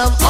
some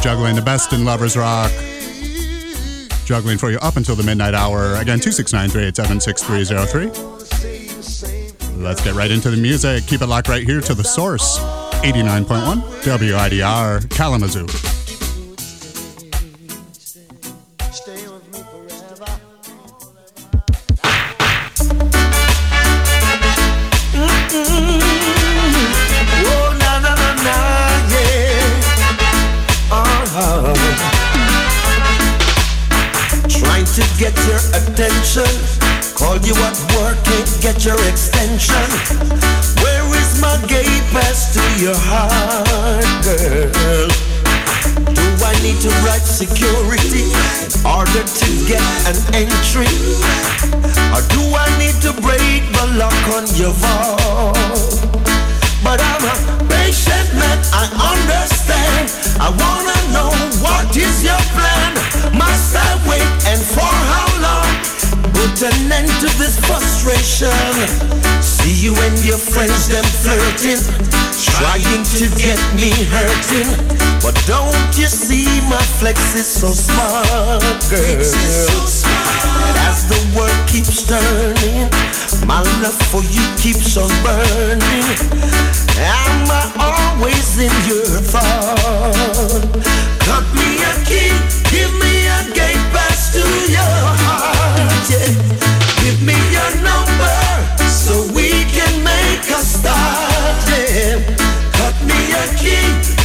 juggling the best in lovers rock. Juggling for you up until the midnight hour. Again, 269 387 Let's get right into the music. Keep it locked right here to the source. 89.1 WIDR Kalamazoo. flexing. But don't you see my flex is so smart, girl? As the world keeps turning, my love for you keeps on burning. Am I always in your thought? Cut me a key, give me a gate pass to your heart. Yeah. Give me your number so we can make a start. Yeah. Cut me a key.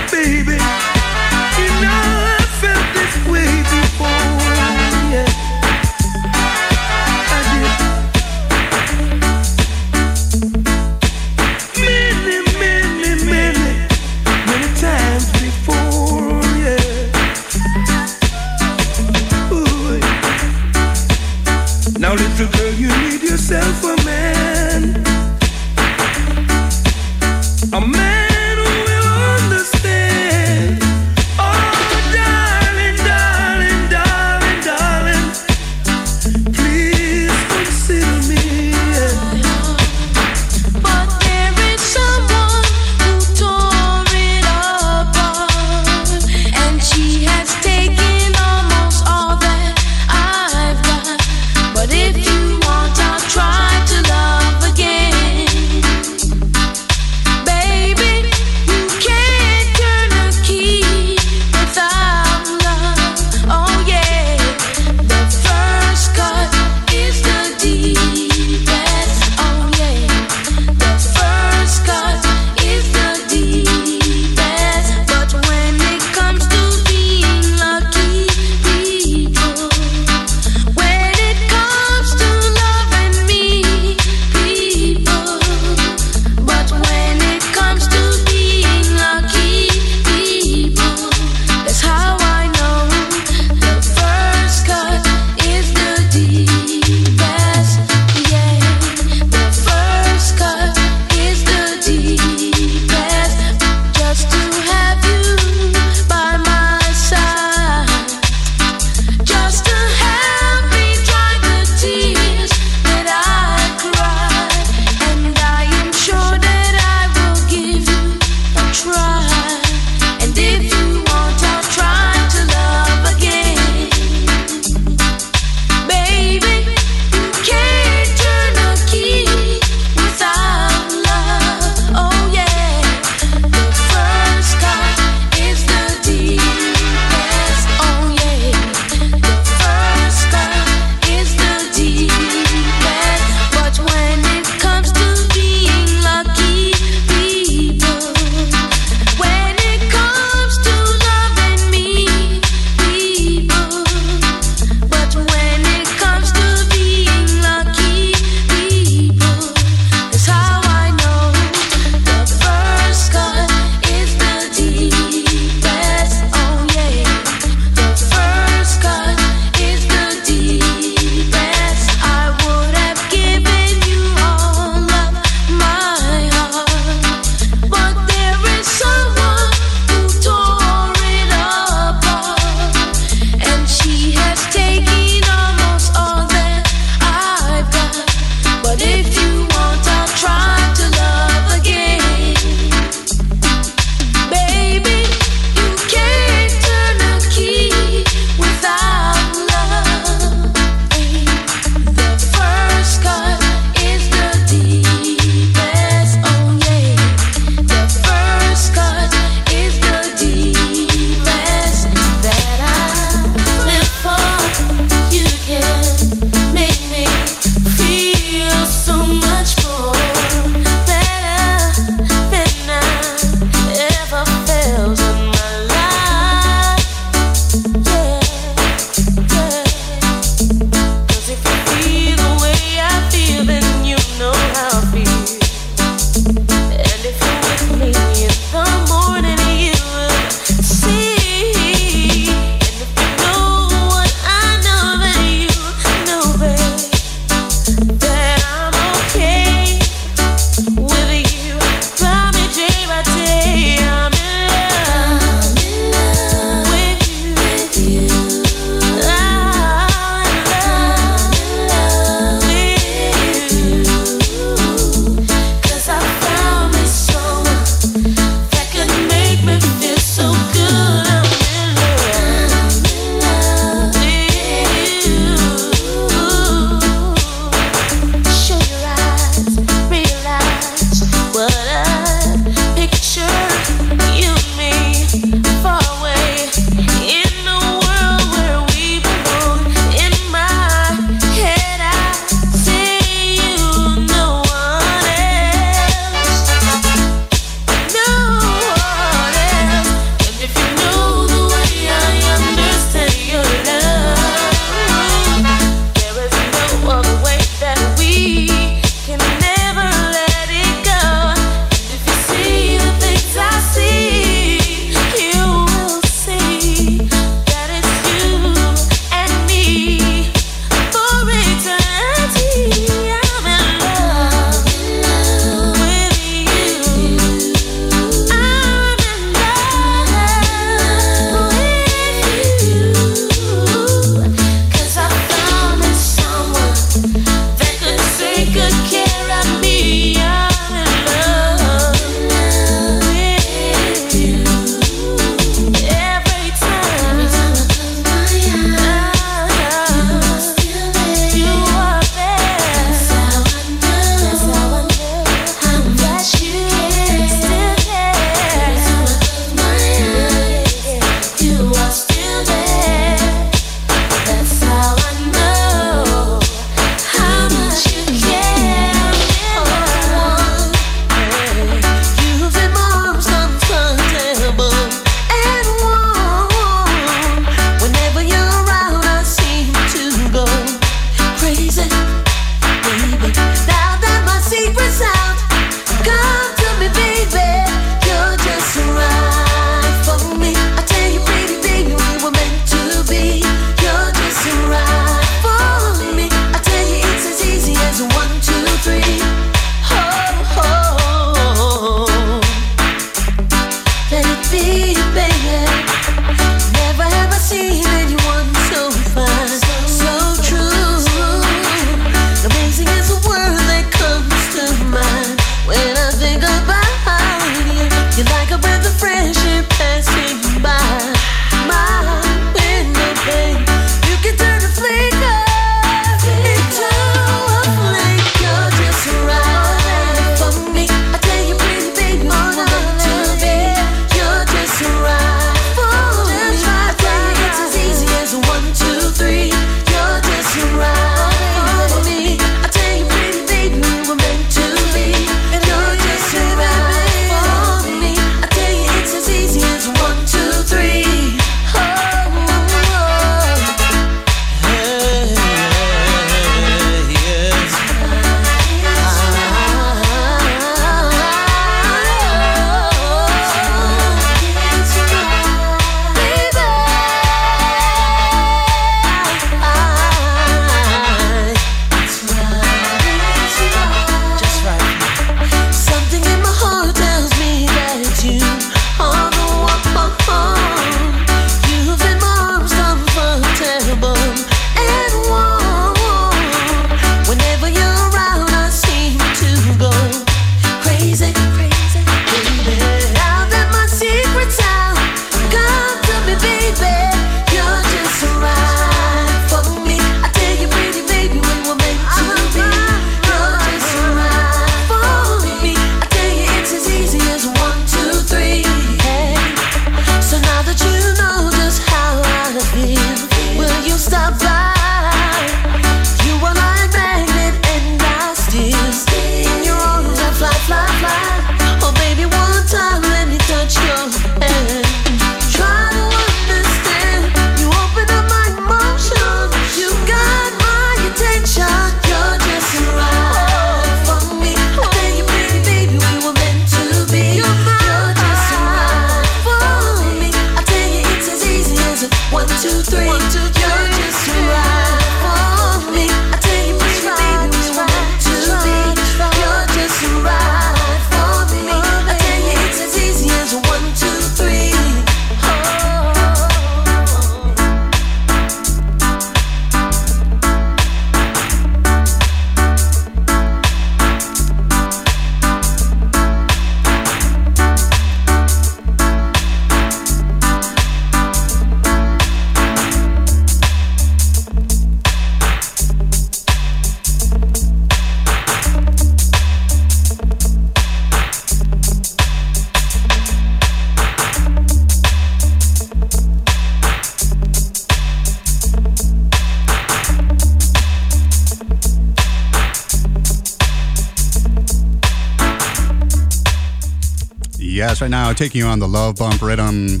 right now, taking you on the love bump rhythm.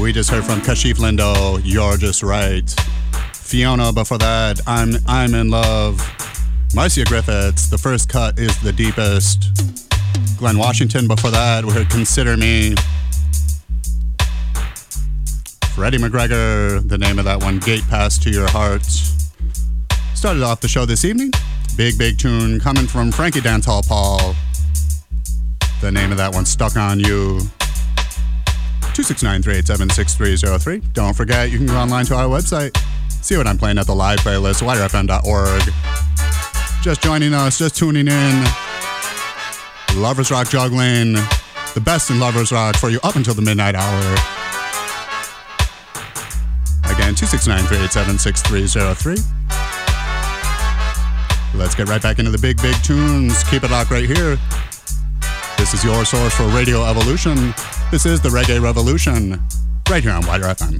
We just heard from Kashief Lindo, You're Just Right. Fiona, but for that, I'm I'm in love. Marcia Griffiths, the first cut is the deepest. Glen Washington, before that, we heard Consider Me. Freddie McGregor, the name of that one, Gate Pass to Your Heart. Started off the show this evening. Big, big tune coming from Frankie Dancehall Paul. The name of that one, Stuck on You. 269 387 6303. Don't forget, you can go online to our website, see what I'm playing at the live playlist, widrfm.org. Just joining us, just tuning in. Lovers Rock Juggling, the best in Lovers Rock for you up until the midnight hour. Again, 269 387 6303. Let's get right back into the big, big tunes. Keep it locked right here. This is your source for Radio Evolution. This is the Reggae Revolution, right here on WIDR FM.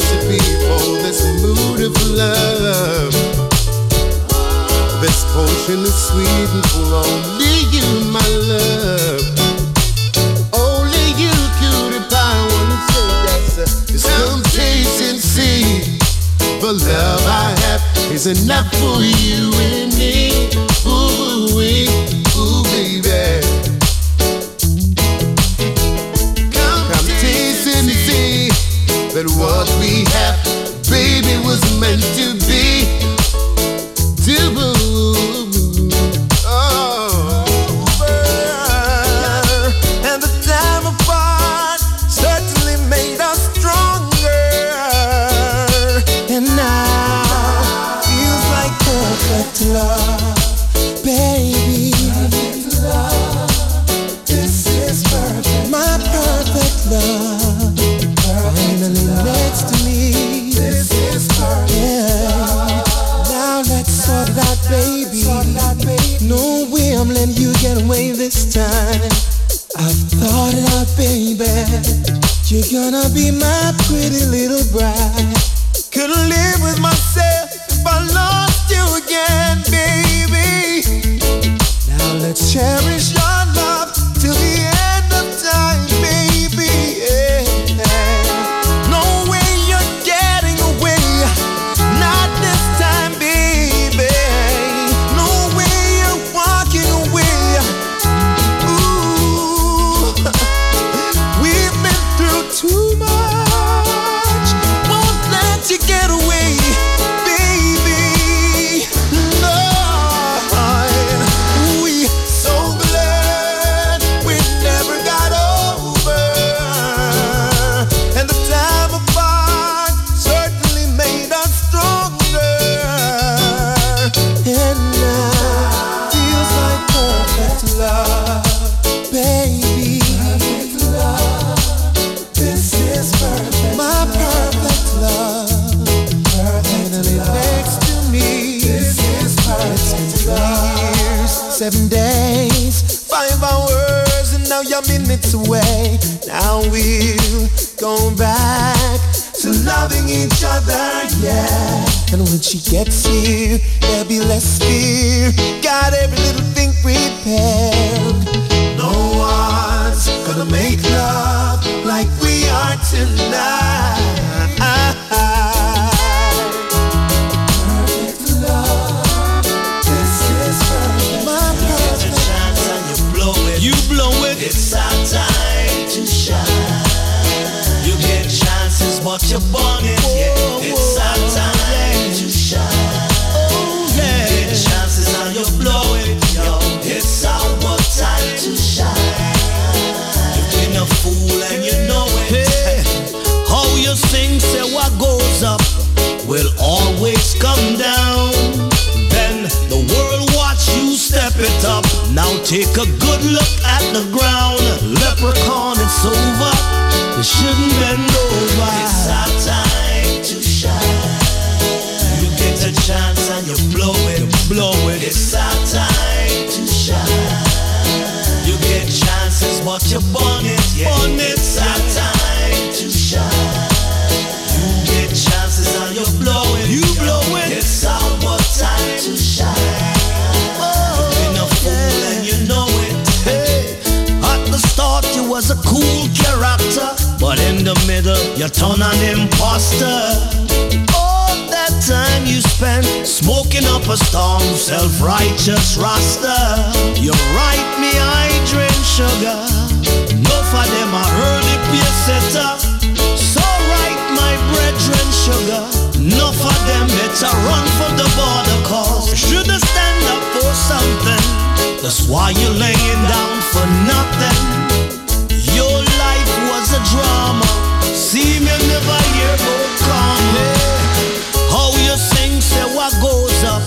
strive to be for this mood of love. This potion is sweet and full only you, my love. Only you, cutie pie, wanna say that, sir. It's come taste and see. The love I have is enough for you and me. Ooh-wee. meant to you turn an imposter. All that time you spent smoking up a storm, self-righteous rasta. You're right me, I drink sugar. No for them I heard it be a setter. So right my brethren sugar. No for them better run for the border cause shoulda stand up for something. That's why you're laying down for nothing. Your life was a drama. See me never hear about karma. How you sing, say what goes up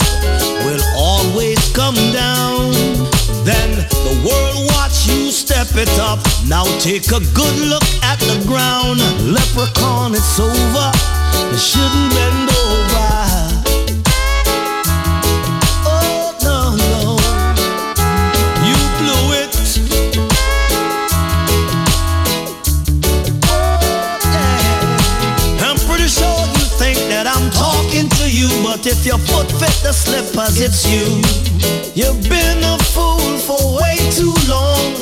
will always come down. Then the world watch you step it up. Now take a good look at the ground. Leprechaun, it's over. You shouldn't bend over. Your foot fit the slippers, it's you. You've been a fool for way too long,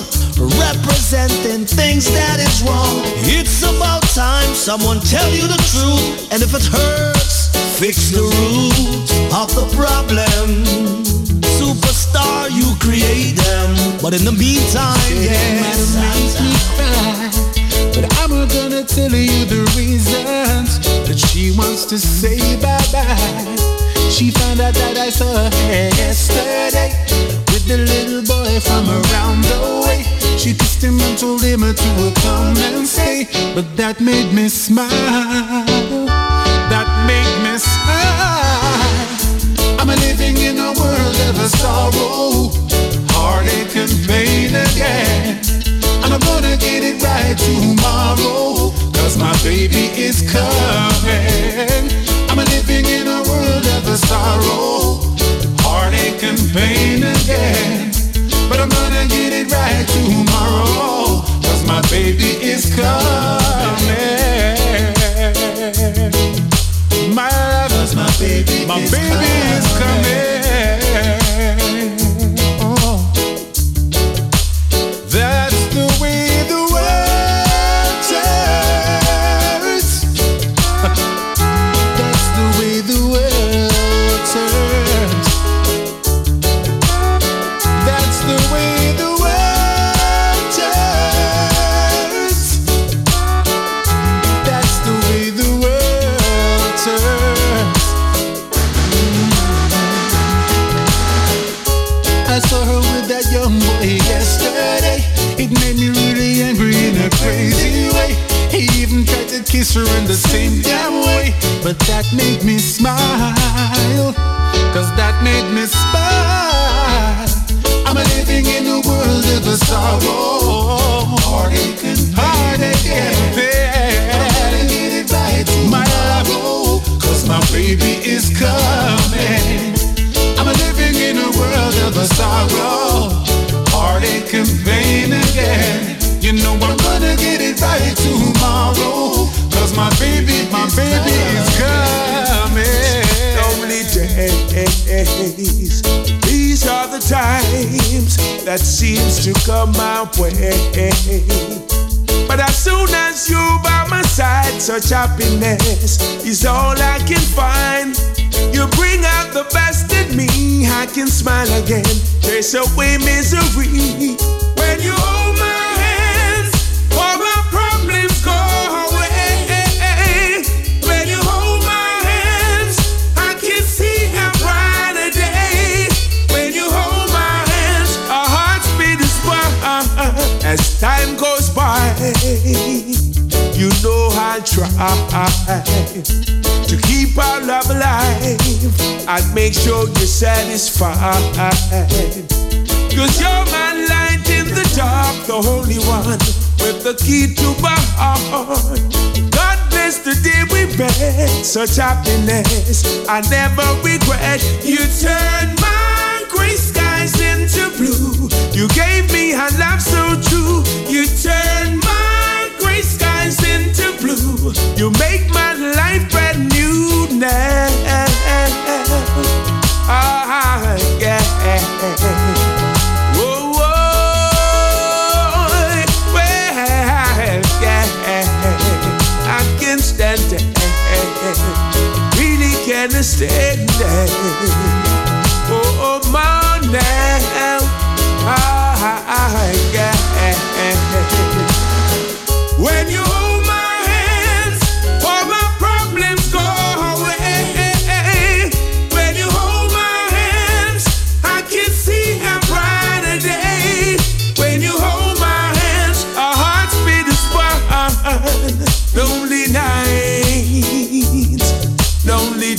representing things that is wrong. It's about time someone tell you the truth, and if it hurts, fix the root of the problem. Superstar, you create them, but in the meantime, yes. Gonna tell you the reasons that she wants to say bye bye. She found out that I saw her yesterday with the little boy from around the way. She kissed him and told him to come and stay. But that made me smile. That made me smile. I'm living in a world of sorrow, heartache and pain again. And I'm gonna get it right tomorrow. Cause my baby is coming. I'm living in a world of sorrow, heartache and pain again. But I'm gonna get it right tomorrow. Cause my baby is coming. My love, my baby, my is baby coming. is coming. In the same damn way. But that made me smile. Cause that made me smile. I'm living in a world of a sorrow. Heartache and heartache it right my love. Oh, Cause my baby is coming. I'm living in a world of a sorrow. Heartache and pain again. You know I'm gonna get it right tomorrow. That seems to come my way. But as soon as you by my side, such happiness is all I can find. You bring out the best in me, I can smile again, chase away misery. When you hold I'll try to keep our love alive and make sure you're satisfied. Cause you're my light in the dark, the holy one with the key to my heart. God bless the day we met, such happiness I never regret. You turned my gray skies into blue. You gave me a love so true. You turned my gray skies into blue. You make my life brand new now. Ah, yeah. Yeah. I can stand it. Really can't stand it. Oh, my now. Ah, yeah. When you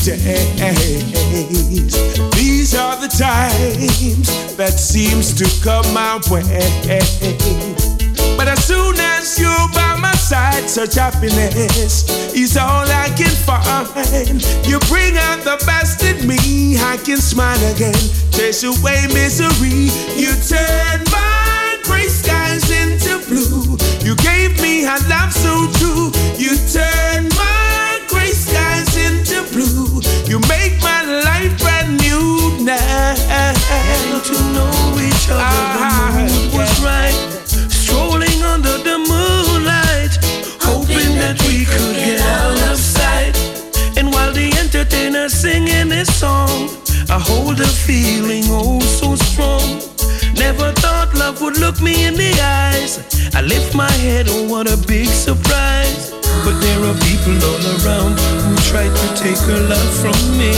These are the times that seems to come my way. But as soon as you're by my side, such happiness is all I can find. You bring out the best in me, I can smile again, chase away misery. You turn my gray skies into blue. You gave me a love so true. You turn To know each other, the uh-huh. mood was right. Strolling under the moonlight, hoping that we could get out of sight. And while the entertainer singing his song, I hold a feeling oh so strong. Never thought love would look me in the eyes. I lift my head, oh what a big surprise. But there are people all around who try to take her love from me.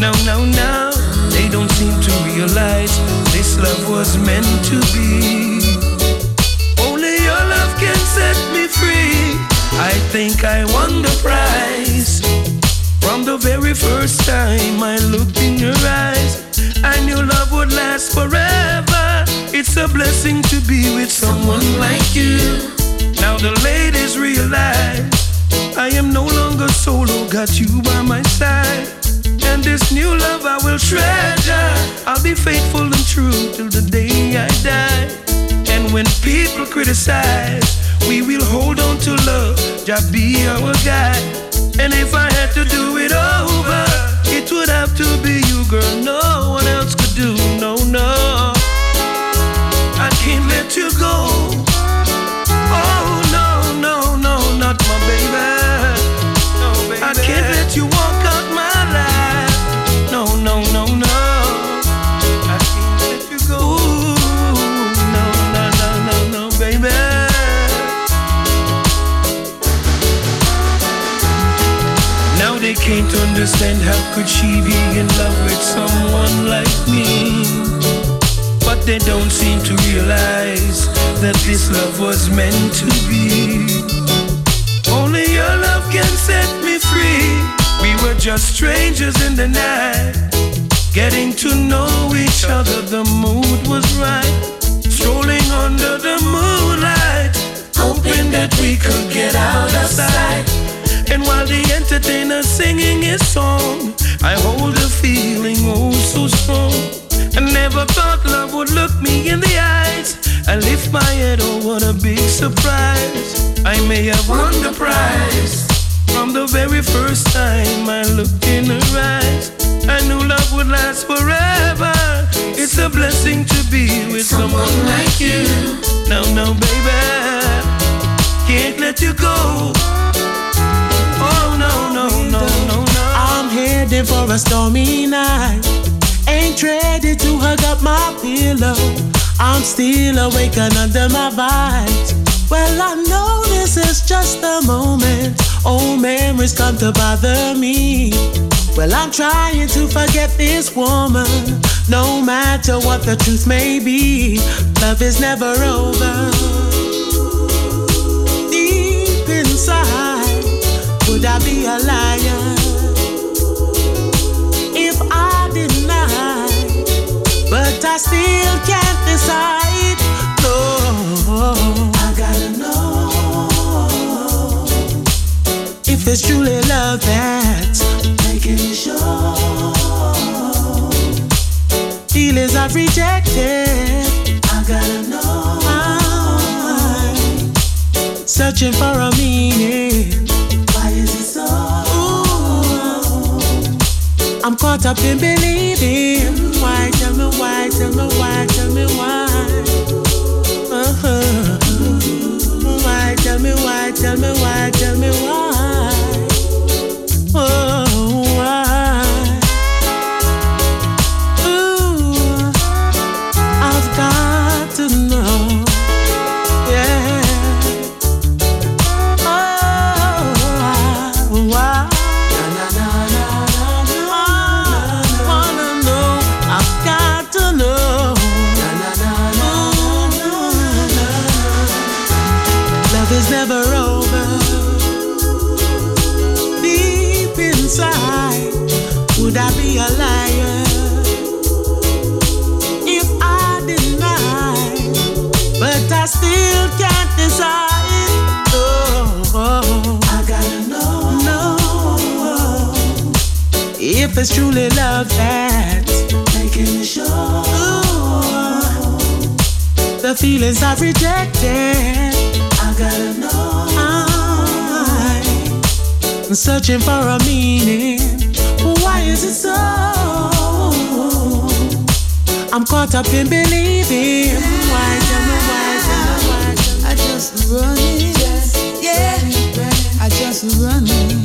Now, now, now, they don't seem to realize this love was meant to be. Only your love can set me free. I think I won the prize. From the very first time I looked in your eyes, I knew love would last forever. It's a blessing to be with someone like you. Now the ladies realize I am no longer solo, got you by my side. And this new love I will treasure. I'll be faithful and true till the day I die. And when people criticize, we will hold on to love, just be our guide. And if I had to do it over, it would have to be you, girl. No one else could do, no, no. I can't let you go. Oh, understand how could she be in love with someone like me. But they don't seem to realize that this love was meant to be. Only your love can set me free. We were just strangers in the night, getting to know each other. The mood was right, strolling under the moonlight, hoping that we could get out of sight. And while the entertainer's singing his song, I hold a feeling oh so strong. I never thought love would look me in the eyes. I lift my head, oh what a big surprise. I may have won the prize. From the very first time I looked in her eyes, I knew love would last forever. It's a blessing to be with someone like you. No, no, baby, can't let you go. No, no, no, no, no. I'm heading for a stormy night. Ain't ready to hug up my pillow. I'm still awake and under my vibes. Well, I know this is just a moment. Old memories come to bother me. Well, I'm trying to forget this woman. No matter what the truth may be, love is never over. Deep inside, would I be a liar if I denied? But I still can't decide. No, I gotta know if it's truly love that's making me sure. Feelings I've rejected. I gotta know. I'm searching for a meaning. Caught up in believing. Why? Tell me why? Tell me why? Tell me why? Uh-huh. Why? Tell me why? Tell me why? Tell it's truly love that's making sure. The feelings I've rejected. I gotta know. I'm searching for a meaning. Why is it so? I'm caught up in believing. Why tell me why? Tell me why? Tell me I just run it. yeah. I just run it.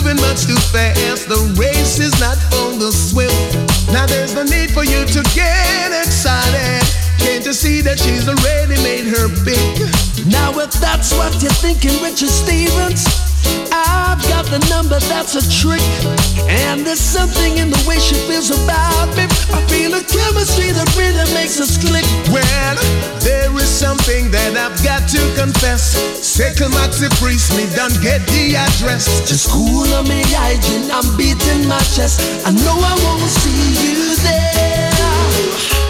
Moving much too fast. The race is not for the swift. Now there's no need for you to get excited. Can't you see that she's already made her pick? Now if that's what you're thinking, Richard Stephens, I've got the number that's a trick. And there's something in the way she feels about me. I feel a chemistry that really makes us click. Well, there is something that I've got to confess. Second Maxi Priest, me done get the address. Just cool on me hygiene, I'm beating my chest. I know I won't see you there.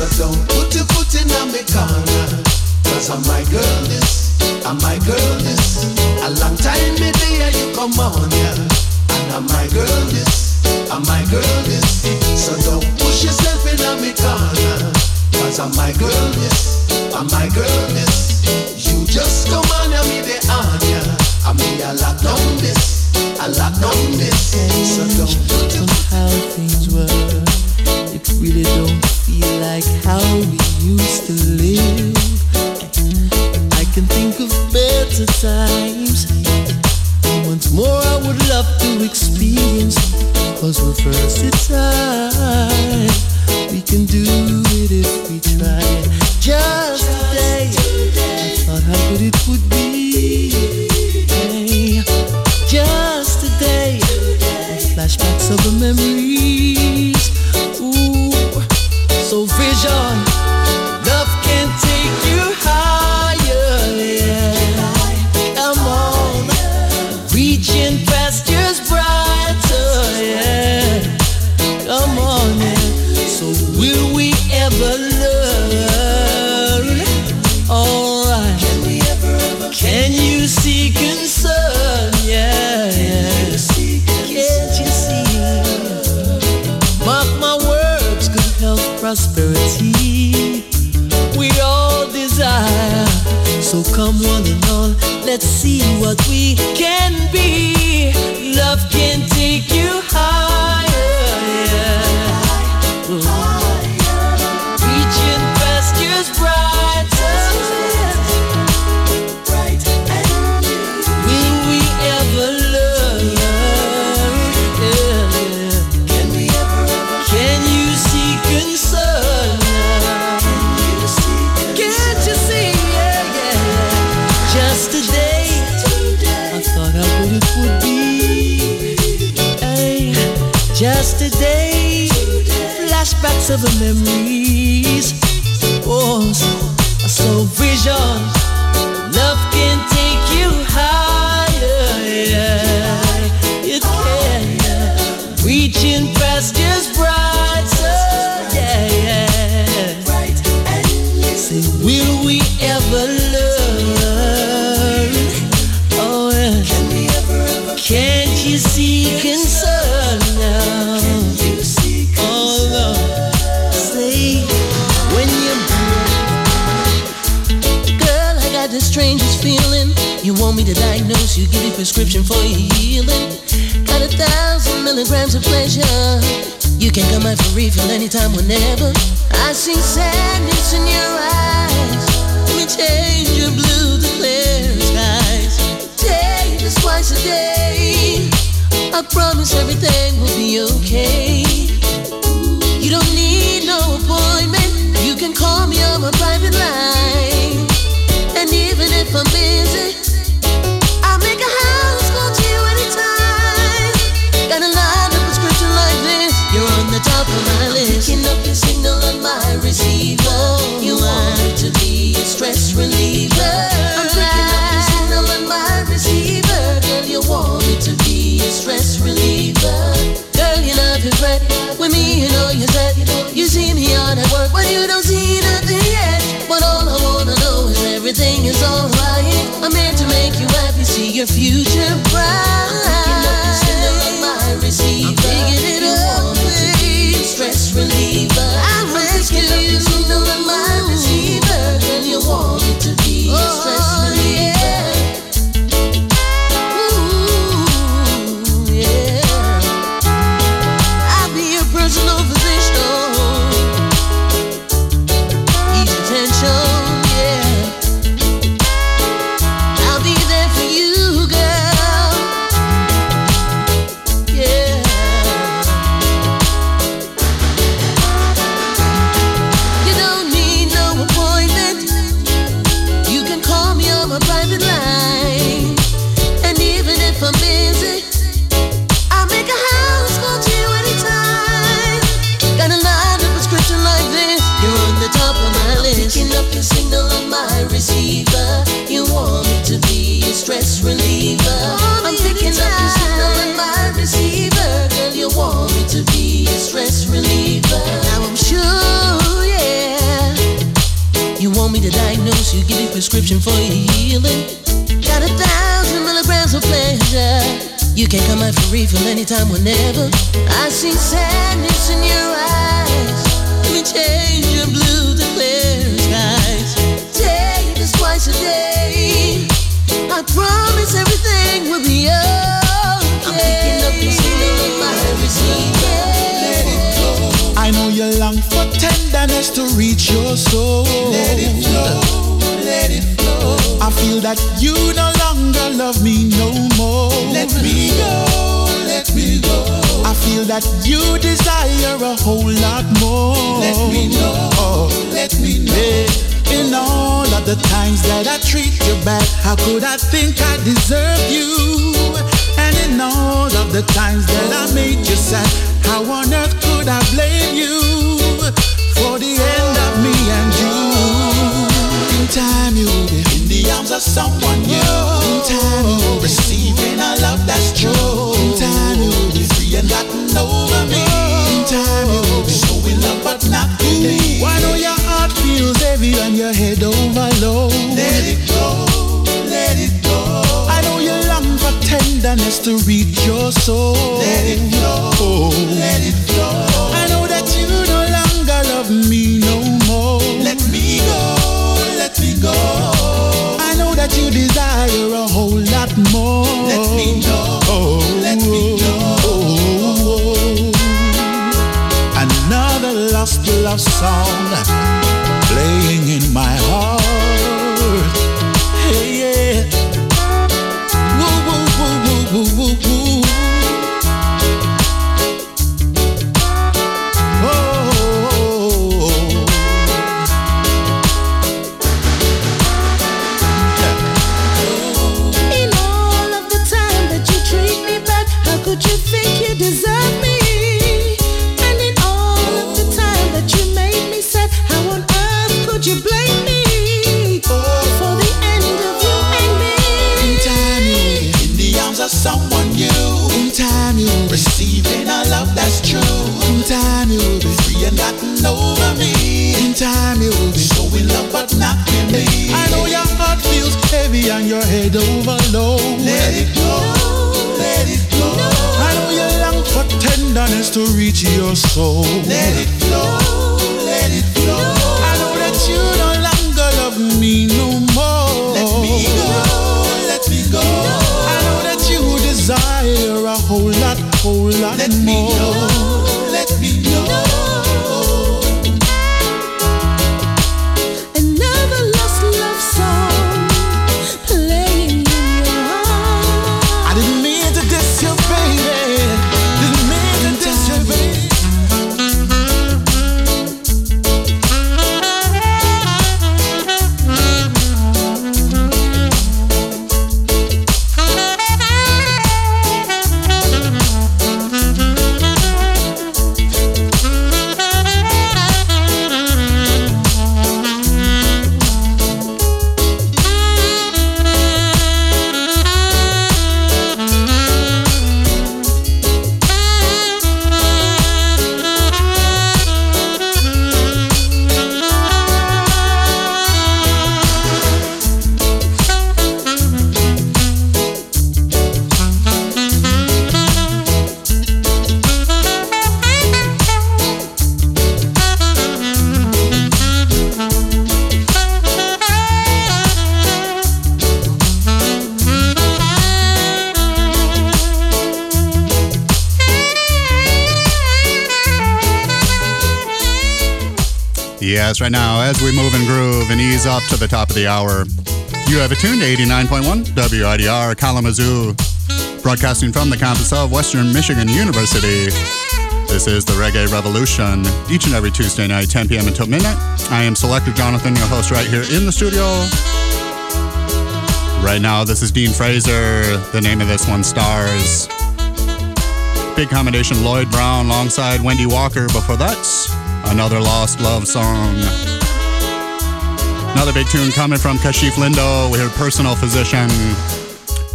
So don't put your foot in on me corner, cause I'm my girl this, I'm my girl this. A long time me there you come on, yeah. And I'm my girl this, I'm my girl this. So don't push yourself in on me corner, cause I'm my girl this, I'm my girl this. You just come on and me the on, yeah. I mean I lock down this, I lock down this. So don't put your how things were. Really don't feel like how we used to live. I can think of better times. Once more, I would love to experience. Cause the first time, we can do it if we try. Just today, I thought how good it would be. Just today, flashbacks of the memories. Let's of the memories. Oh, so, so vision, me to diagnose you, give you prescription for your healing. Got a thousand milligrams of pleasure. You can come out for refill anytime, whenever. I see sadness in your eyes. Let me change your blue to clear skies. Take this twice a day. I promise everything will be okay. You don't need no appointment. You can call me on my private line. And even if I'm busy, stress reliever. Girl, you know if you're. With me, you know you're set. You see me on at work, but you don't see nothing yet. But all I wanna know is everything is alright. I'm here to make you happy, see your future bright. I'm picking up your signal on my receiver. I'm picking it up. Stress reliever. Prescription for your healing. Got a thousand milligrams of pleasure. You can come out for refill anytime, whenever. I see sadness in your eyes. Let me change your blue to clear skies. Take this twice a day. I promise everything will be okay. I'm picking up your signal on my receiver. Let it go. I know you long for tenderness to reach your soul. Let it flow, let it flow. I feel that you no longer love me no more. Let me go, let me go. I feel that you desire a whole lot more. Let me know, Oh, let me know. yeah. In all of the times that I treat you bad, how could I think I deserve you? And in all of the times that I made you sad, how on earth could I blame you for the end of me and time you'll be in the arms of someone new. In time you'll be receiving a love that's true. In time you'll be free and gotten over me. In time you'll be showing love but not me. Why know your heart feels heavy and your head overload? Let it go, let it go. I know you long for tenderness to reach your soul. Let it flow, oh. let it flow. I know that you no longer love me that you desire a whole lot more. Let me know, Oh, let me know. oh. Another lost love song Yes, right now, as we move and groove and ease up to the top of the hour, you have attuned to 89.1 WIDR Kalamazoo, broadcasting from the campus of Western Michigan University. This is the Reggae Revolution, each and every Tuesday night, 10 p.m. until midnight. I am Selector Jonathon, your host, right here in the studio. Right now, this is Dean Fraser. The name of this one, Stars. Big combination, Lloyd Brown alongside Wendy Walker. Before that, another Lost Love song. Another big tune coming from Kashief Lindo with her personal physician.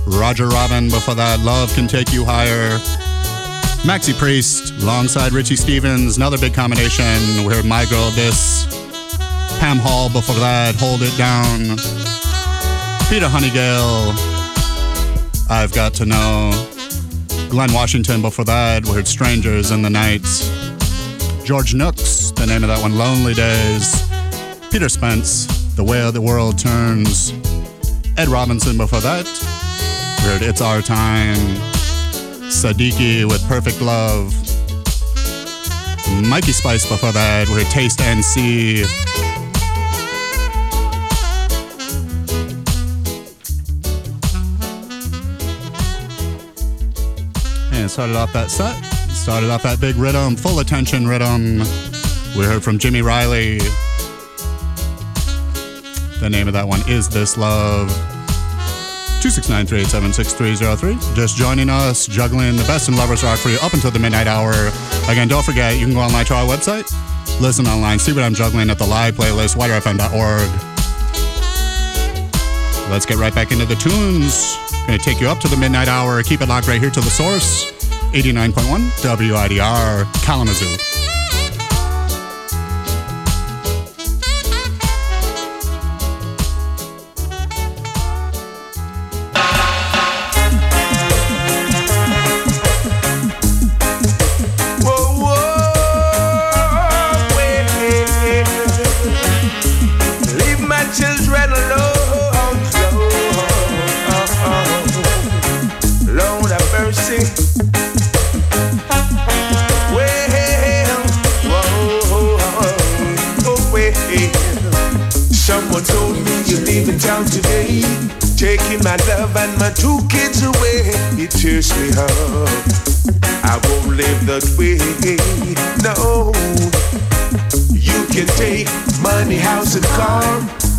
Roger Robin, before that, Love Can Take You Higher. Maxi Priest alongside Richie Stephens, another big combination with My Girl This. Pam Hall, before that, Hold It Down. Peter Hunnigale, I've Got to Know. Glen Washington, before that, we heard Strangers in the Night. George Nooks, the name of that one, Lonely Days. Peter Spence, The Way the World Turns. Ed Robinson, before that, we heard It's Our Time. Sadiki with Perfect Love. Mikey Spice before that with Taste and See. And started off that set. Started off that big rhythm, full attention rhythm. We heard from Jimmy Riley. The name of that one is This Love. 269-387-6303. Just joining us, juggling the best in lovers rock for you up until the midnight hour. Again, don't forget, you can go online to our website, listen online, see what I'm juggling at the live playlist, widrfm.org. Let's get right back into the tunes. Gonna take you up to the midnight hour. Keep it locked right here to the source. 89.1 WIDR Kalamazoo. My two kids away. It tears me up. I won't live that way. No, you can take money, house, and car,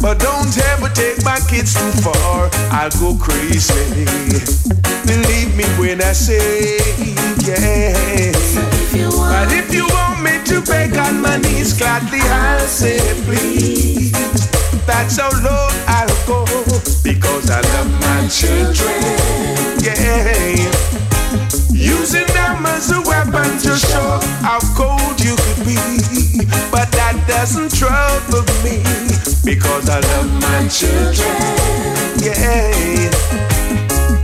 but don't ever take my kids too far. I'll go crazy. Believe me when I say, yeah. But if you want me to beg on my knees, gladly I'll say, please. That's how low I'll go because I love my children. Yeah. Using them as a weapon to show how cold you could be. But that doesn't trouble me because I love my children. Yeah.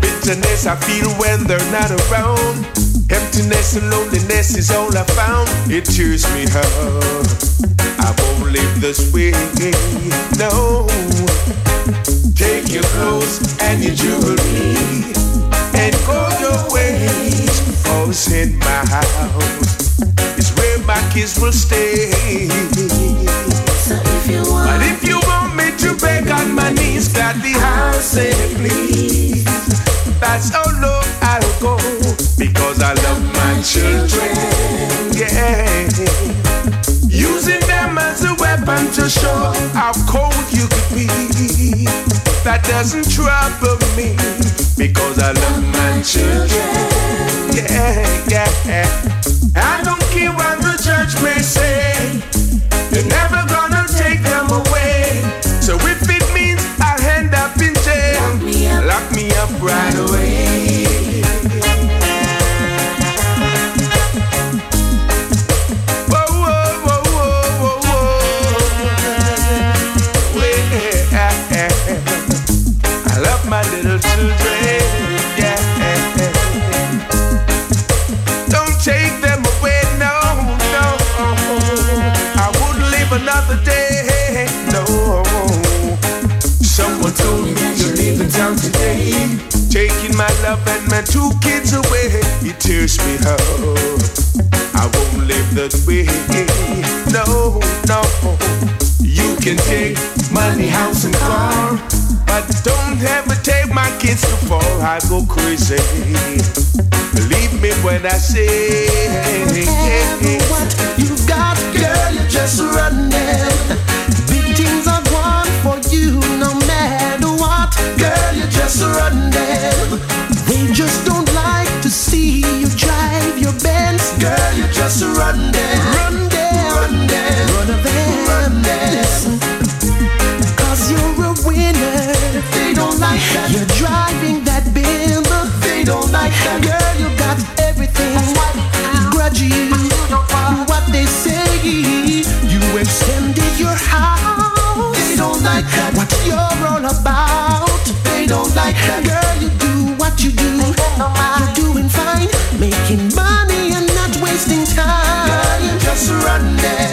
Bitterness I feel when they're not around. Emptiness and loneliness is all I found. It tears me up. I won't live this way. No. Take your clothes and your jewelry and go your ways. Cause in my house is where my kids will stay. But if you want me to beg on my knees, gladly I'll say please. That's how low I'll go because I love my children. Yeah. Using them as a weapon to show how cold you could be. That doesn't trouble me because I love my children. Yeah, yeah. I don't care what the church may say. They're never gonna take them away. So if it means I'll end up in jail, lock me up right away. Taking my love and my two kids away. It tears me up. I won't live that way, no, no. You can take money, house, and car. But don't ever take my kids to far, I go crazy. Believe me when I say, what you've got, girl, you're just running. They just don't like to see you drive your Benz, girl, you're just running. Run them, run them, run them, run them. Cause you're a winner. They don't like that. You're driving that Benz. They don't like that. Girl, you got everything. Grudge you what they say. You extended your house. They don't like that. What you're all about. Girl, you do what you do. You're doing fine, making money and not wasting time. Just run.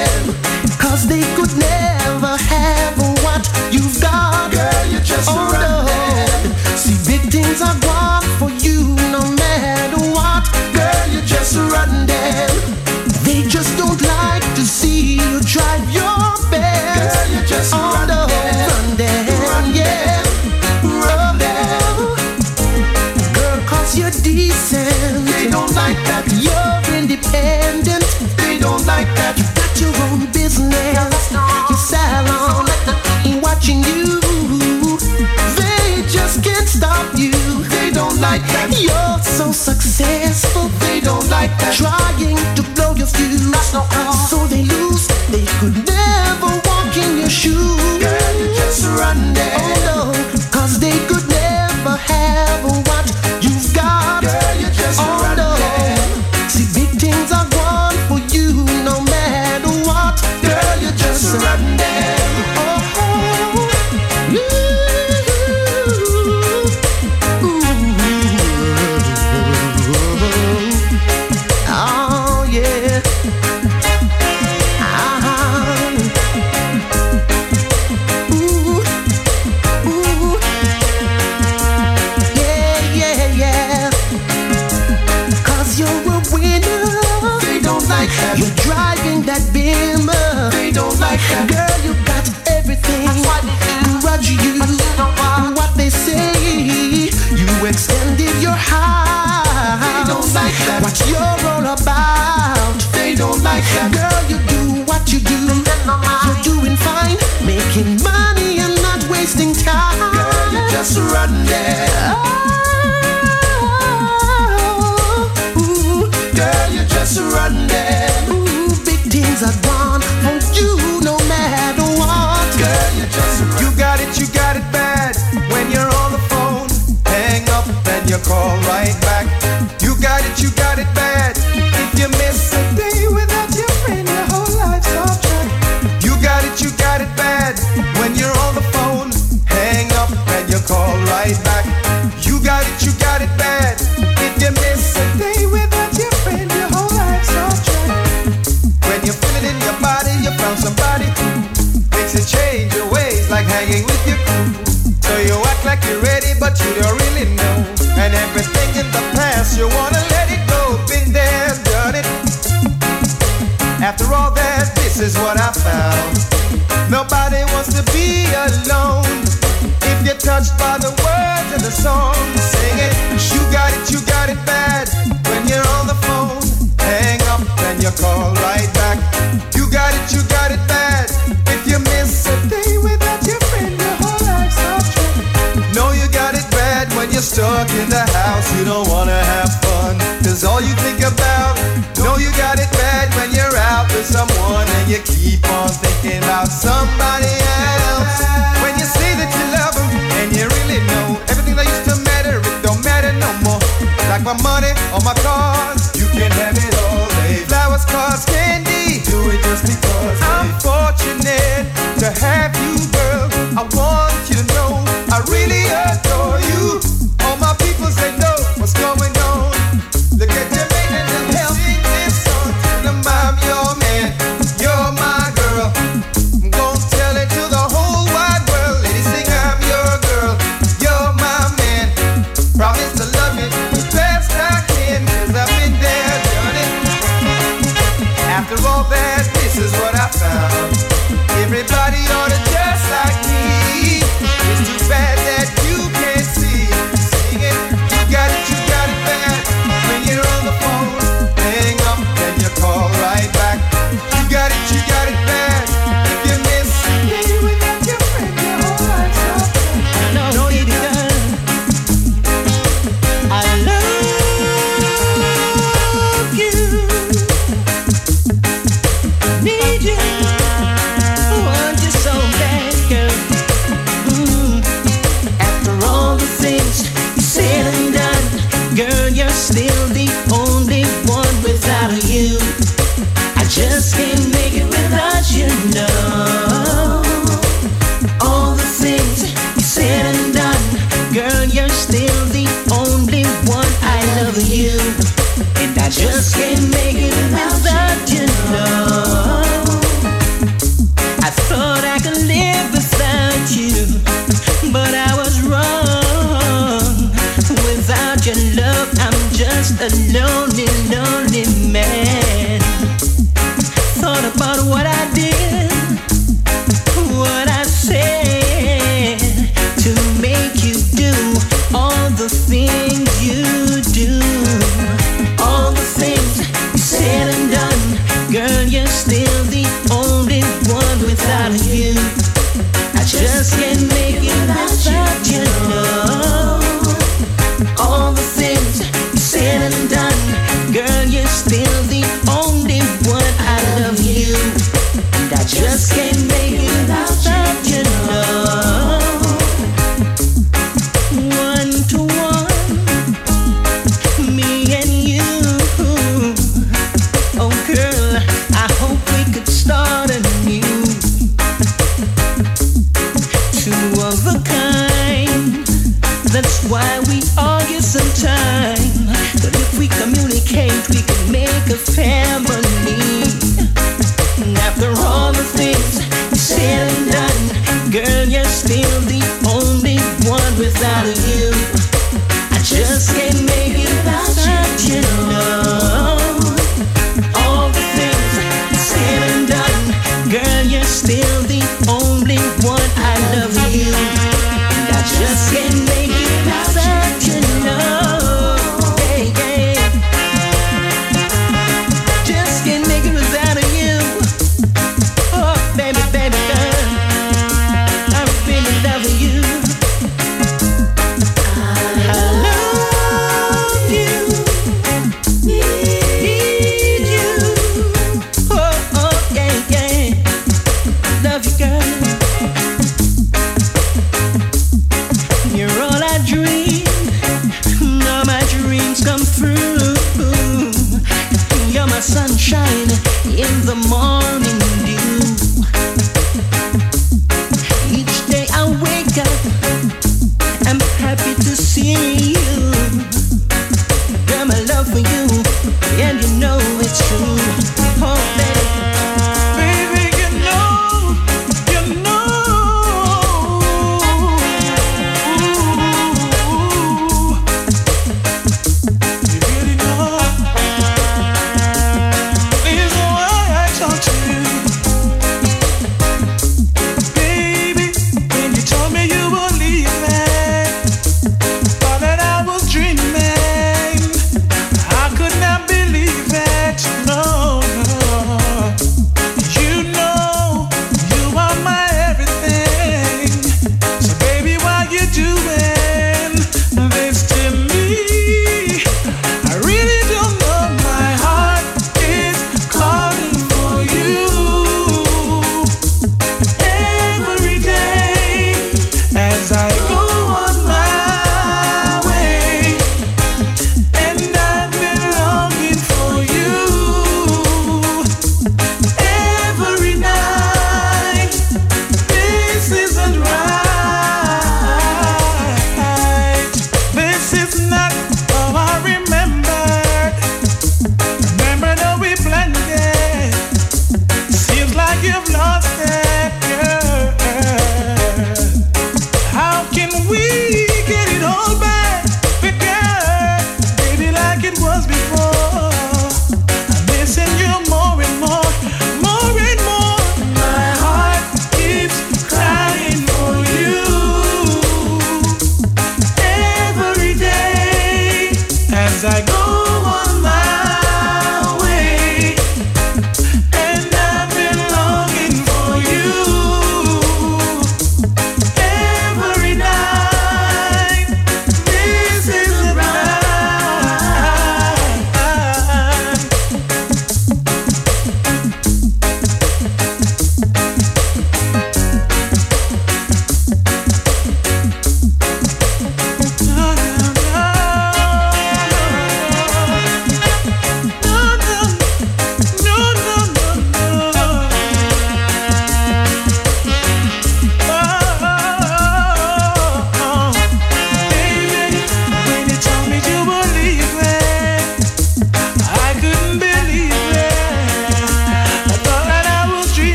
Is what I found. Nobody wants to be alone. If you're touched by the words of the song, sing it. You got it, you got it bad. When you're on the phone, hang up and you call right back. You got it, you got it bad. If you miss a day without your friend, your whole life's off track. No, you got it bad when you're stuck in the house. You don't wanna have fun. Cause all you think about. No, you got it bad when you're out with someone you keep on thinking somebody else. When you say that you and you really know everything that used to matter, it don't matter no more. Like my money or my cars,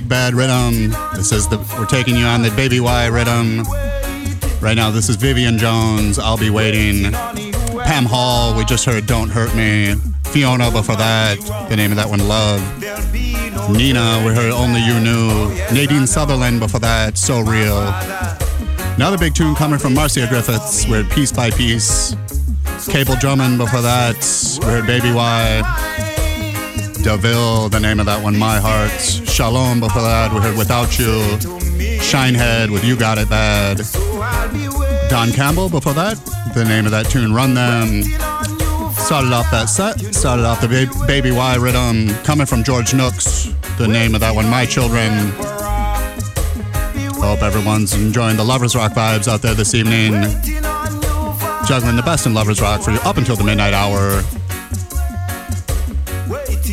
big bad rhythm. This is the we're taking you on the Baby Why rhythm. Right now, this is Vivian Jones. I'll be waiting. Pam Hall. We just heard "Don't Hurt Me." Fiona before that. The name of that one, Love. Nina. We heard "Only You Knew." Nadine Sutherland before that, "So Real." Another big tune coming from Marcia Griffiths. We heard "Piece by Piece." Keble Drummond before that. We heard "Baby Why." Daville, the name of that one, My Heart. Shalom before that, we heard Without You. Shinehead with You Got It Bad. Don Campbell before that, the name of that tune, Run Them. Started off that set, started off the Ba- Baby Why rhythm, coming from George Nooks, the name of that one, My Children. Hope everyone's enjoying the Lovers Rock vibes out there this evening. Juggling the best in Lovers Rock for you up until the midnight hour.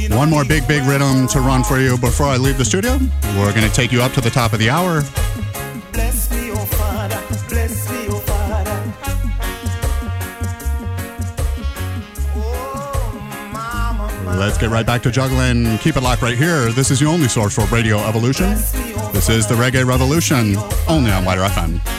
One more big, big rhythm to run for you before I leave the studio. We're going to take you up to the top of the hour. Bless me, Father, bless me, Father. Let's get right back to juggling. Keep it locked right here. This is the only source for Radio Evolution. This is the Reggae Revolution, only on WIDR FM.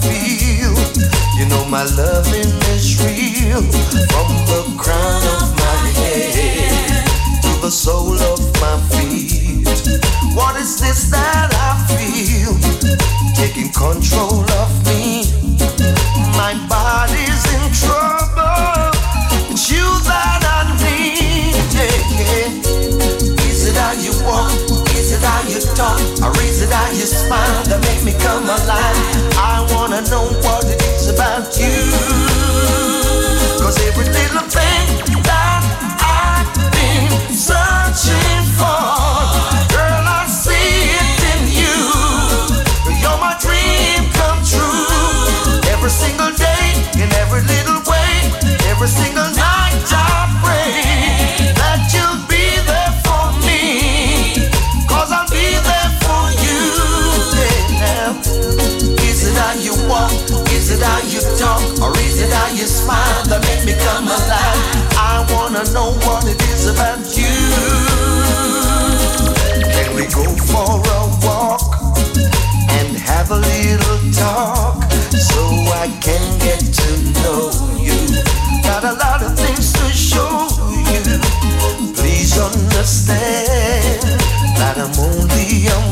Feel. You know my loving is real from the crown of my head to the sole of my feet. What is this that I feel taking control of me? My body's in trouble. You talk? Or is it how you smile that make me come alive? I wanna know what it is about you. Cause every little thing that I've been searching for, girl, I see it in you. You're my dream come true. Every single day, in every little way, every single night I Or is it how you smile that make me come alive? I wanna know what it is about you. Can we go for a walk and have a little talk so I can get to know you? Got a lot of things to show you. Please understand that I'm only a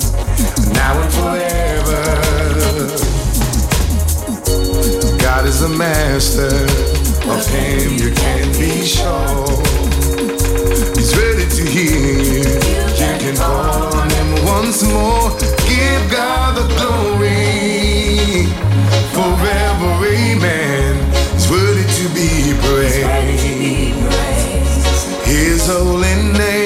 now and forever. God is the master, of Him you can be sure. He's ready to hear you. You can call on Him once more. Give God the glory. Forever, amen. He's worthy to be praised. His holy name.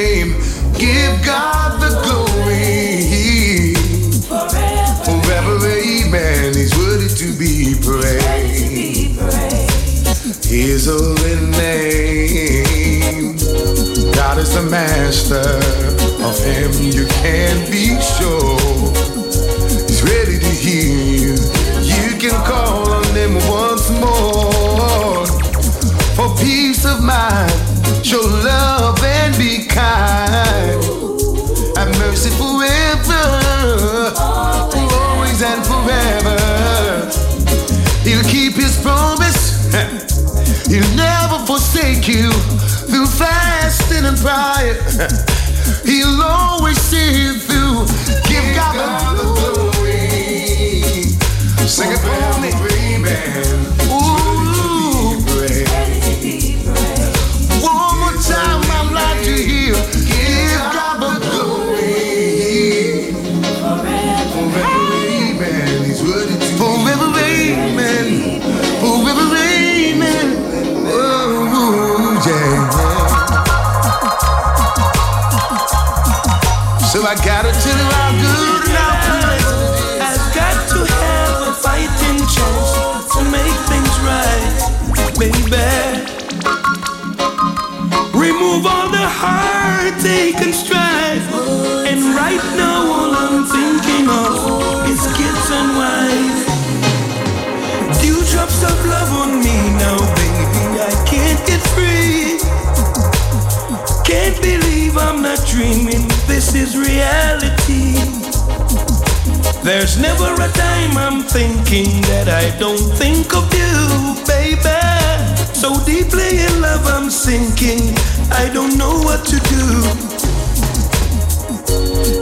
His holy name. God is the master. Of him you can be sure. He's ready to hear you. You can call on him once more. For peace of mind, show love you through fasting and prayer. He'll always see you through. I gotta tell you how good how I've got to have a fighting chance to make things right, baby. Remove all the heartache and strife. And right now, all I'm thinking of is kids and wife. Dewdrops of love on me now, baby. I can't get free. Can't believe I'm not dreaming. This is reality. There's never a time I'm thinking that I don't think of you, baby. So deeply in love I'm sinking. I don't know what to do.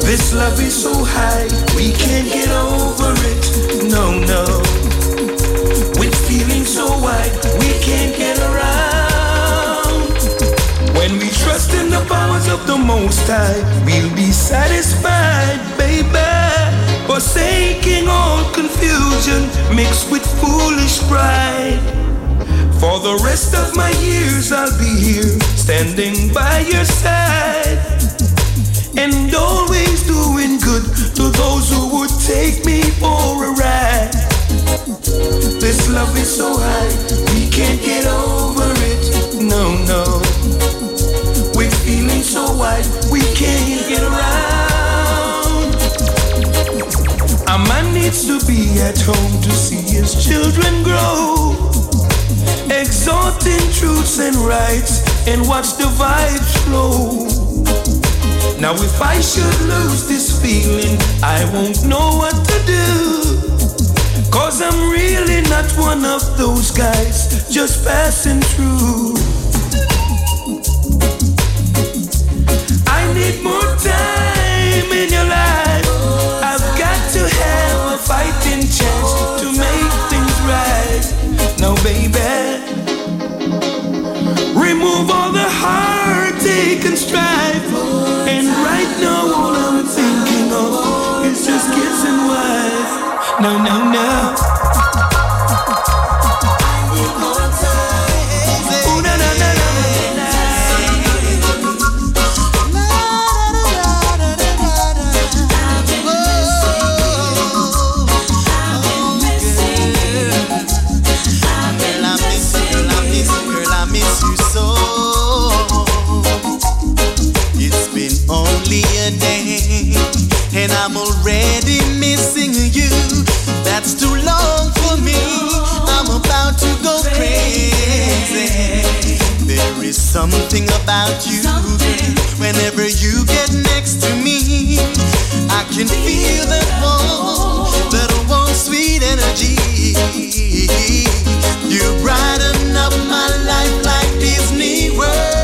This love is so high, we can't get over it. No, no. With feelings so wide, we can't get around. In the powers of the Most High, we'll be satisfied, baby. Forsaking all confusion mixed with foolish pride. For the rest of my years, I'll be here, standing by your side. And always doing good to those who would take me for a ride. This love is so high, we can't get over it. No, no. Get around. A man needs to be at home to see his children grow. Exalting truths and rights and watch the vibes flow. Now, if I should lose this feeling, I won't know what to do. Cause I'm really not one of those guys just passing through. There's something about you. Something. Whenever you get next to me, I can feel that warm, that warm, sweet energy. You brighten up my life like Disney World.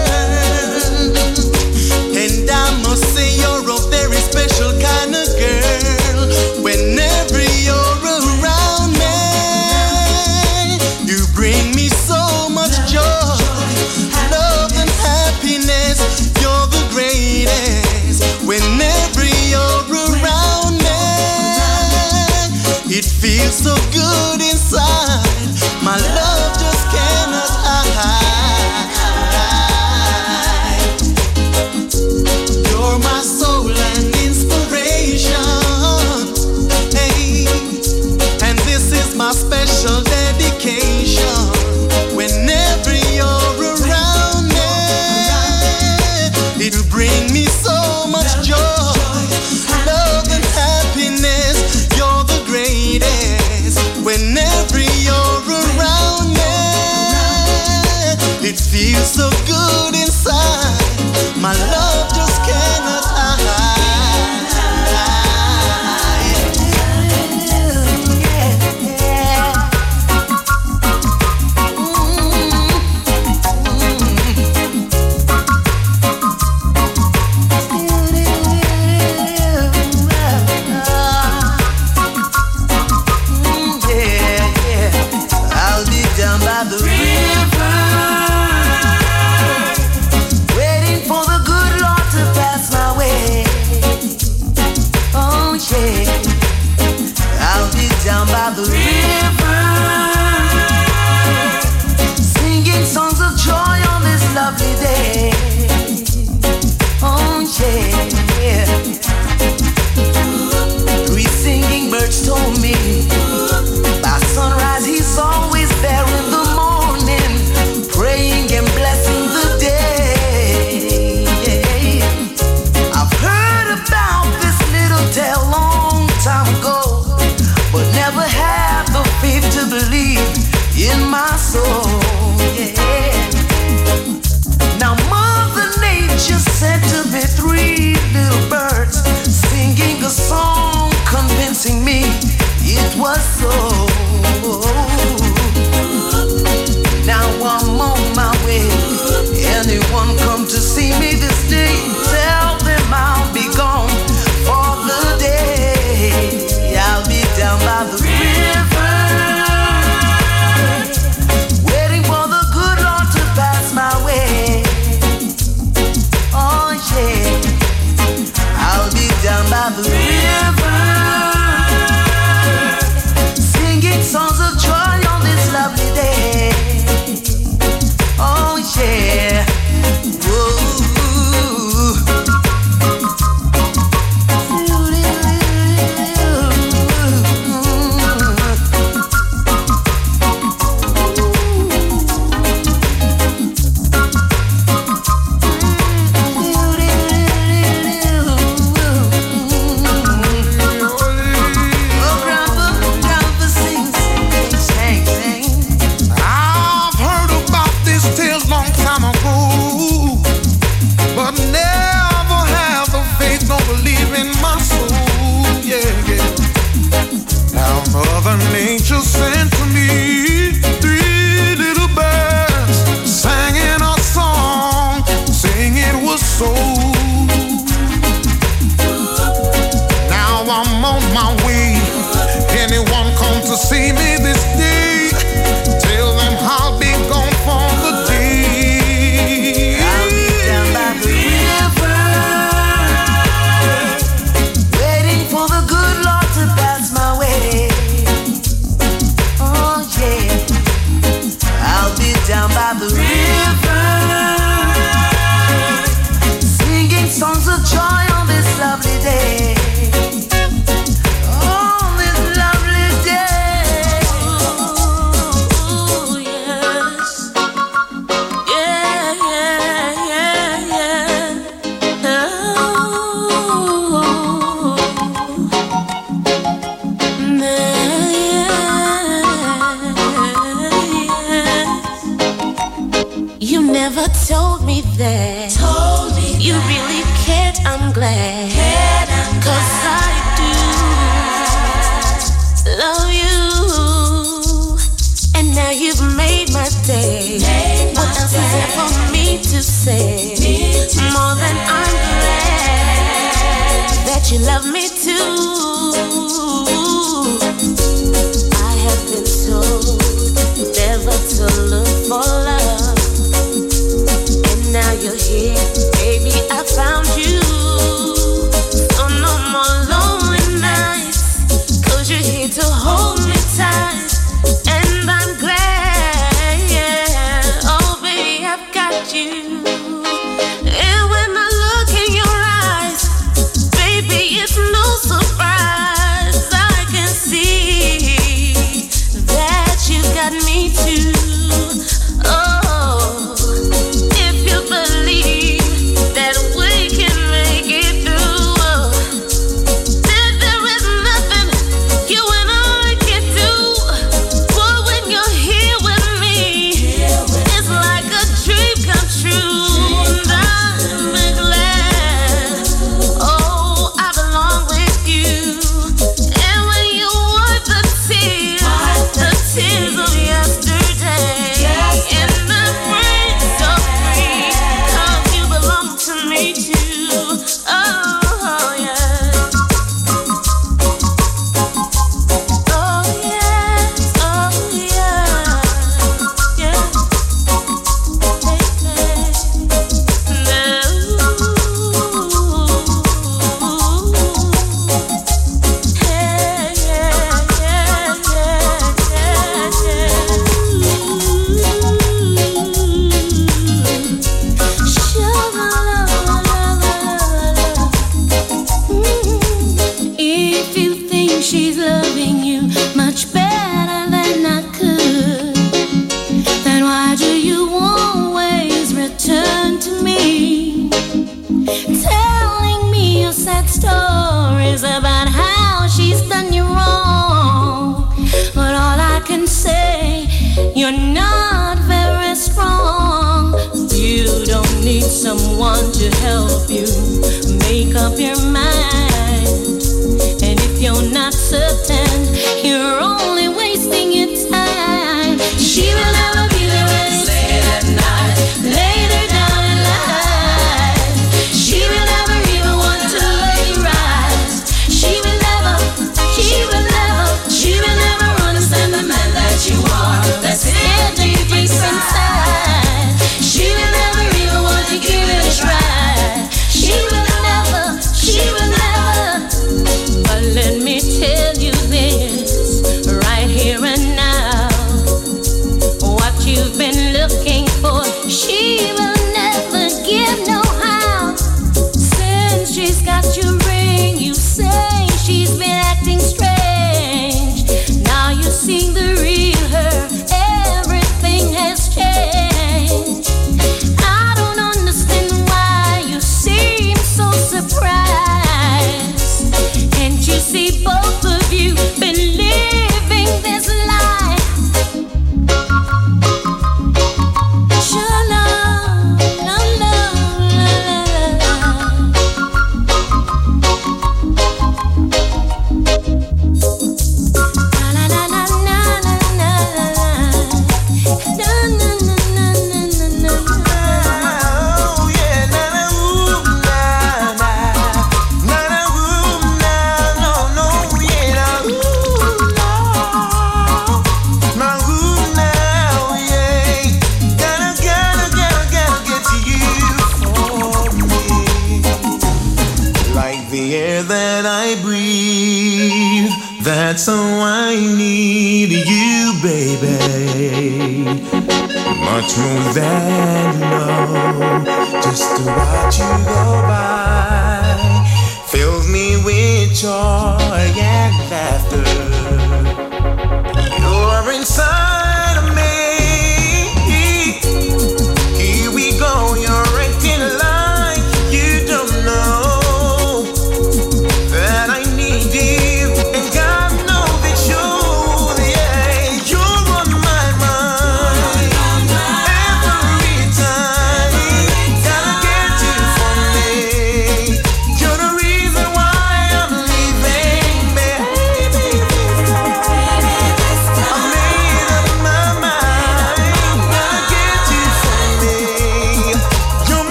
So good feels so good inside. My love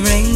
You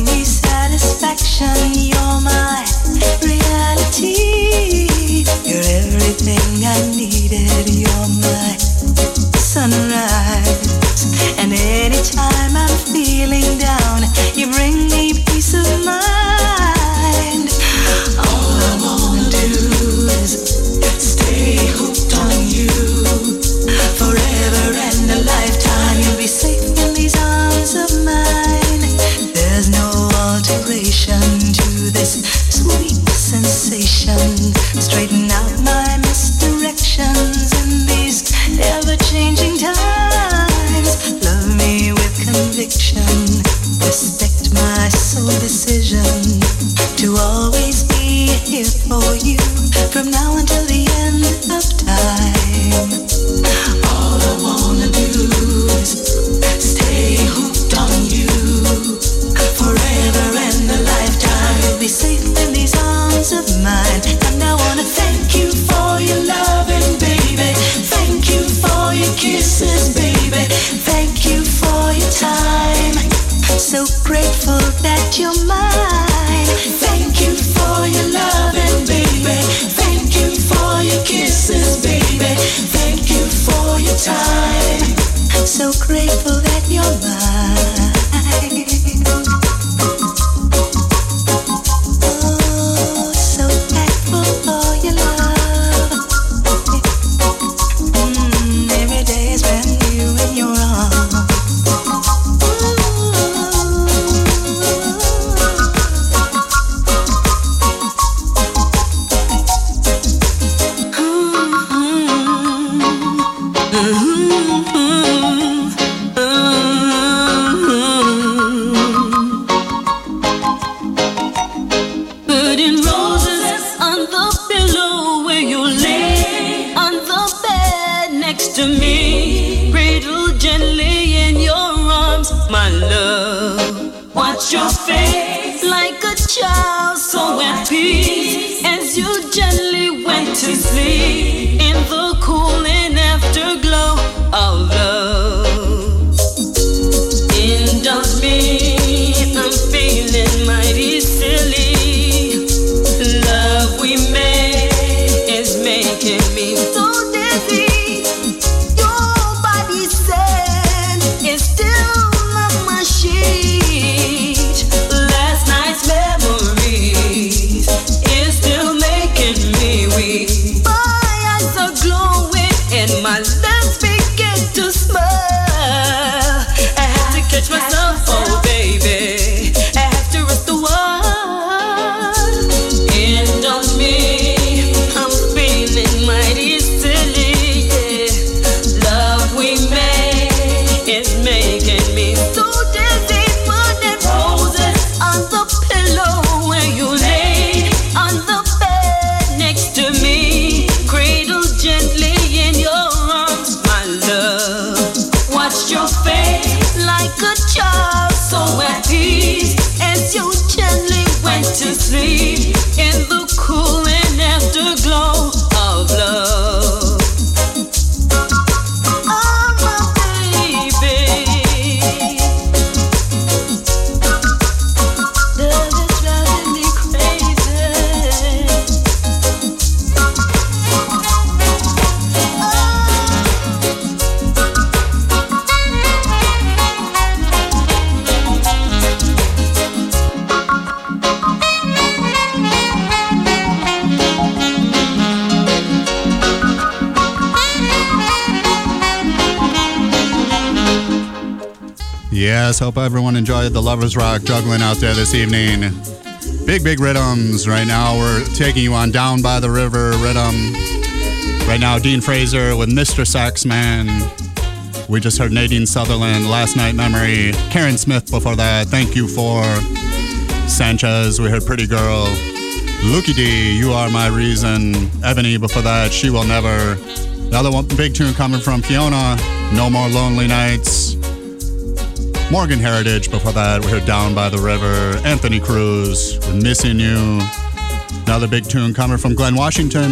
Hope everyone enjoyed the Lovers Rock juggling out there this evening. Big, big rhythms. Right now, we're taking you on Down by the River rhythm. Right now, Dean Fraser with Mr. Sax Man. We just heard Nadine Sutherland, Last Night Memory. Karen Smith before that, Thank You For. Sanchez, we heard Pretty Girl. Lucky D, You Are My Reason. Ebony before that, She Will Never. Another one, big tune coming from Fiona, No More Lonely Nights. Morgan Heritage before that, we heard Down by the River. Anthony Cruz Missing You. Another big tune coming from Glen Washington.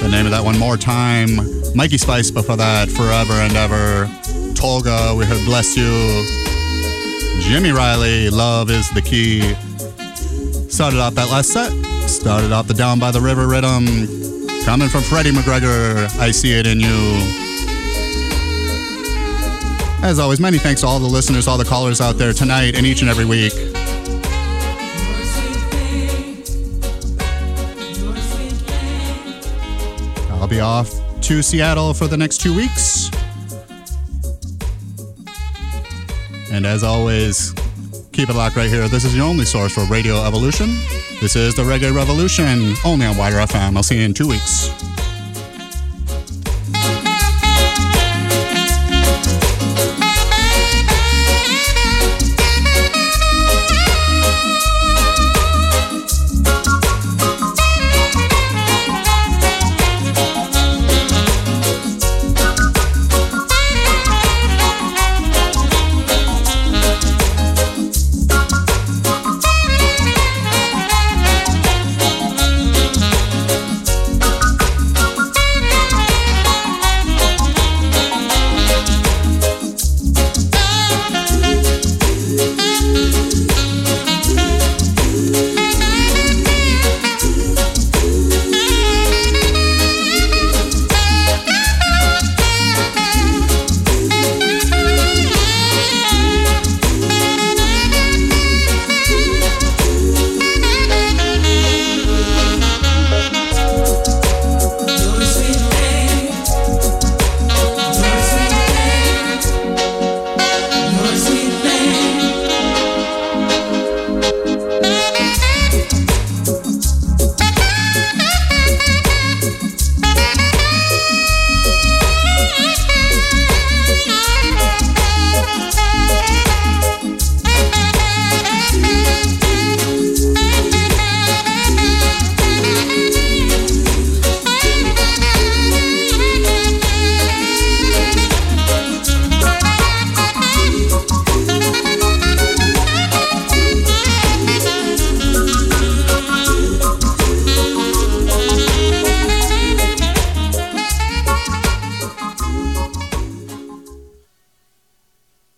The name of that one, More Time. Mikey Spice before that, Forever and Ever. Tolga, we heard Bless You. Jimmy Riley, Love is the Key. Started off that last set. Started off the Down by the River rhythm. Coming from Freddie McGregor, I See It in You. As always, many thanks to all the listeners, all the callers out there tonight and each and every week. I'll be off to Seattle for the next two weeks. And as always, keep it locked right here. This is your only source for Radio Evolution. This is the Reggae Revolution, only on WIDR FM. I'll see you in two weeks.